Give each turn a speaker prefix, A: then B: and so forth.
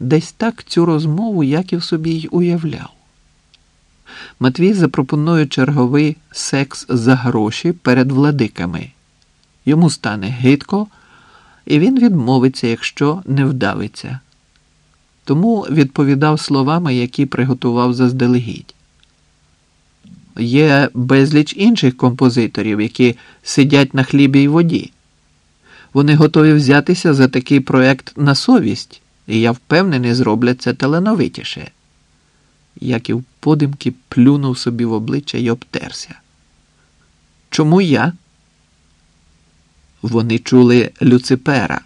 A: Десь так цю розмову Яків собі й уявляв. Матвій запропонує черговий секс за гроші перед владиками. Йому стане гидко, і він відмовиться, якщо не вдавиться. Тому відповідав словами, які приготував заздалегідь. Є безліч інших композиторів, які сидять на хлібі й воді. Вони готові взятися за такий проект на совість, і я впевнений, зроблять це талановитіше. Яків подимки плюнув собі в обличчя й обтерся. Чому я? Вони чули Люципера.